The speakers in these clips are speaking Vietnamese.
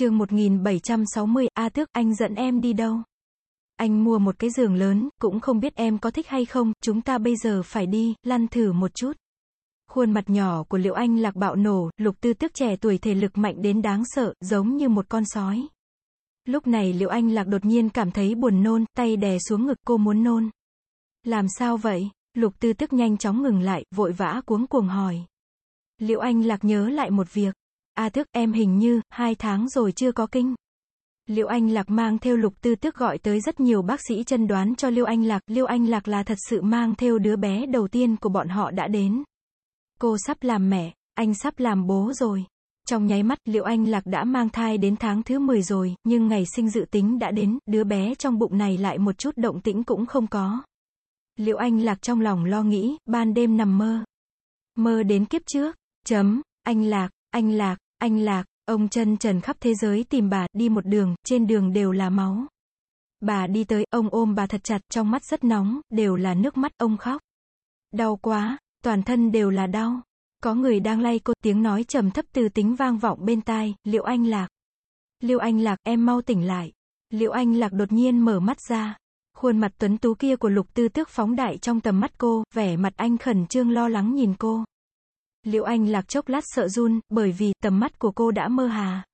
chương 1760, A Tước, anh dẫn em đi đâu? Anh mua một cái giường lớn, cũng không biết em có thích hay không, chúng ta bây giờ phải đi, lăn thử một chút. Khuôn mặt nhỏ của Liệu Anh lạc bạo nổ, lục tư tước trẻ tuổi thể lực mạnh đến đáng sợ, giống như một con sói. Lúc này Liệu Anh lạc đột nhiên cảm thấy buồn nôn, tay đè xuống ngực cô muốn nôn. Làm sao vậy? Lục tư tức nhanh chóng ngừng lại, vội vã cuống cuồng hỏi. Liệu Anh lạc nhớ lại một việc. A thức em hình như, hai tháng rồi chưa có kinh. Liệu Anh Lạc mang theo lục tư tức gọi tới rất nhiều bác sĩ chân đoán cho Liêu Anh Lạc. Liêu Anh Lạc là thật sự mang theo đứa bé đầu tiên của bọn họ đã đến. Cô sắp làm mẹ, anh sắp làm bố rồi. Trong nháy mắt, Liệu Anh Lạc đã mang thai đến tháng thứ 10 rồi, nhưng ngày sinh dự tính đã đến, đứa bé trong bụng này lại một chút động tĩnh cũng không có. Liệu Anh Lạc trong lòng lo nghĩ, ban đêm nằm mơ. Mơ đến kiếp trước. Chấm, anh Lạc, anh Lạc, anh Lạc, ông chân trần khắp thế giới tìm bà, đi một đường, trên đường đều là máu. Bà đi tới, ông ôm bà thật chặt, trong mắt rất nóng, đều là nước mắt, ông khóc. Đau quá, toàn thân đều là đau. Có người đang lay cô, tiếng nói trầm thấp từ tính vang vọng bên tai, liệu anh lạc. Liệu anh lạc, em mau tỉnh lại. Liệu anh lạc đột nhiên mở mắt ra. Khuôn mặt tuấn tú kia của lục tư tước phóng đại trong tầm mắt cô, vẻ mặt anh khẩn trương lo lắng nhìn cô. Liệu anh lạc chốc lát sợ run, bởi vì tầm mắt của cô đã mơ hà.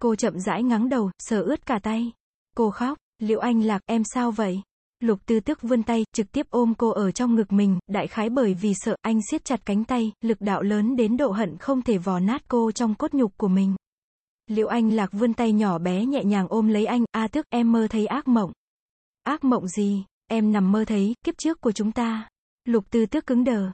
Cô chậm rãi ngắng đầu, sờ ướt cả tay. Cô khóc, liệu anh lạc, em sao vậy? Lục tư tức vươn tay, trực tiếp ôm cô ở trong ngực mình, đại khái bởi vì sợ, anh siết chặt cánh tay, lực đạo lớn đến độ hận không thể vò nát cô trong cốt nhục của mình. Liệu anh lạc vươn tay nhỏ bé nhẹ nhàng ôm lấy anh, a tước em mơ thấy ác mộng. Ác mộng gì? Em nằm mơ thấy, kiếp trước của chúng ta. Lục tư tước cứng đờ,